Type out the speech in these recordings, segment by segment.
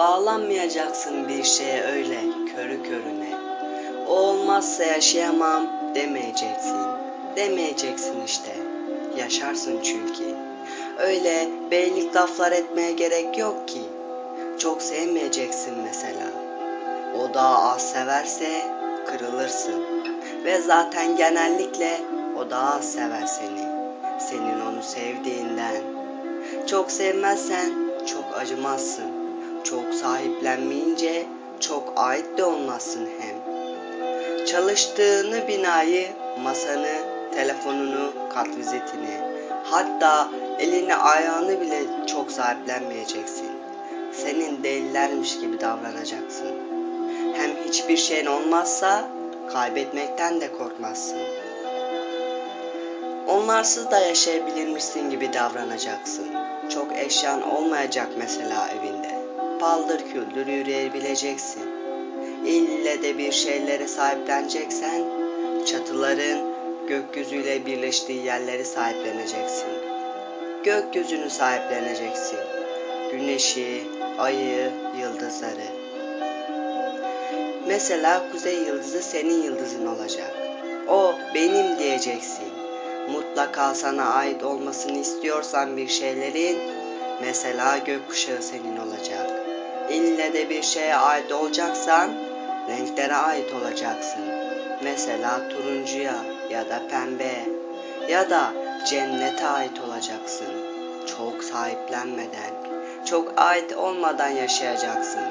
Bağlanmayacaksın bir şeye öyle körü körüne. O olmazsa yaşayamam demeyeceksin. Demeyeceksin işte. Yaşarsın çünkü. Öyle beylik laflar etmeye gerek yok ki. Çok sevmeyeceksin mesela. O daha az severse kırılırsın. Ve zaten genellikle o daha az sever seni. Senin onu sevdiğinden. Çok sevmezsen çok acımazsın. Çok sahiplenmeyince çok ait de olmazsın hem. Çalıştığını binayı, masanı, telefonunu, kartvizetini, hatta elini ayağını bile çok sahiplenmeyeceksin. Senin değillermiş gibi davranacaksın. Hem hiçbir şeyin olmazsa kaybetmekten de korkmazsın. Onlarsız da yaşayabilirmişsin gibi davranacaksın. Çok eşyan olmayacak mesela evinde. Paldır küldür yürüyebileceksin. İlle de bir şeylere sahipleneceksen, çatıların gökyüzüyle birleştiği yerleri sahipleneceksin. Gökyüzünü sahipleneceksin. Güneşi, ayı, yıldızları. Mesela kuzey yıldızı senin yıldızın olacak. O benim diyeceksin. Mutlaka sana ait olmasını istiyorsan bir şeylerin, mesela gökkuşağı senin olacak. İlle de bir şeye ait olacaksan, renklere ait olacaksın. Mesela turuncuya ya da pembe ya da cennete ait olacaksın. Çok sahiplenmeden, çok ait olmadan yaşayacaksın.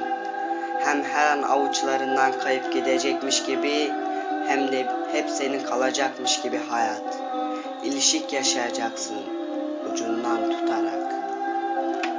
Hem her an avuçlarından kayıp gidecekmiş gibi hem de hep senin kalacakmış gibi hayat. İlişik yaşayacaksın ucundan tutarak. Lord.